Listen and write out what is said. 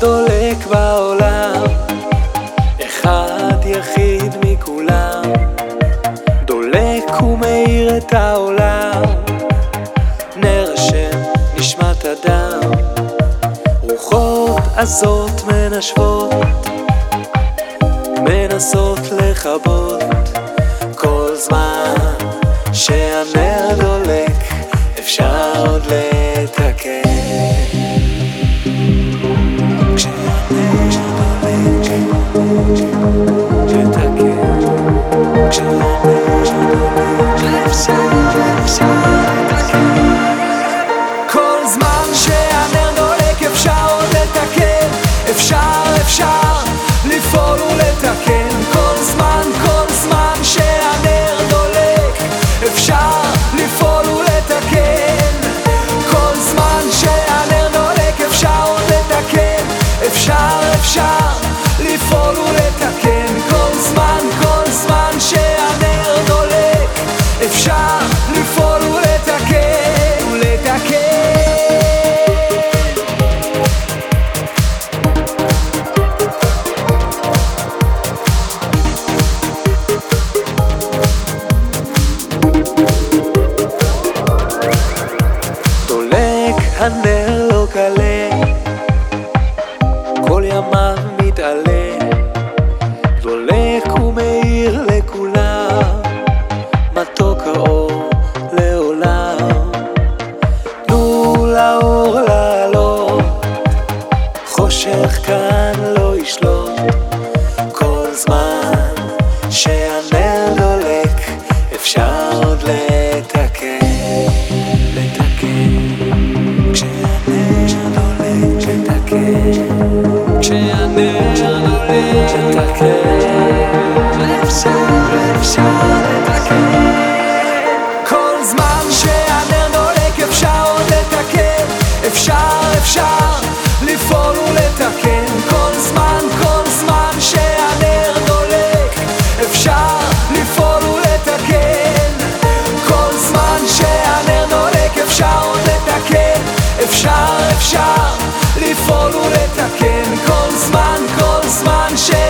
דולק בעולם, אחד יחיד מכולם, דולק ומאיר את העולם, נר השם נשמת אדם, רוחות עזות מנשבות, מנסות לכבות. כל זמן שהנר דולק אפשר עוד לתקן. דולק הנר לא קלה, כל ימיו מתעלה, דולק ומאיר לכולם, מתוק האור לעולם. תנו לאור לעלות, חושך כאן כשהנר מתקן אפשר, אפשר לתקן כל זמן שהנר דולק אפשר עוד לתקן אפשר, אפשר לפעול ולתקן כל זמן, כל זמן שהנר דולק אפשר לפעול ולתקן כל זמן שהנר דולק אפשר עוד לתקן אפשר, אפשר. ולתקן כל זמן, כל זמן ש...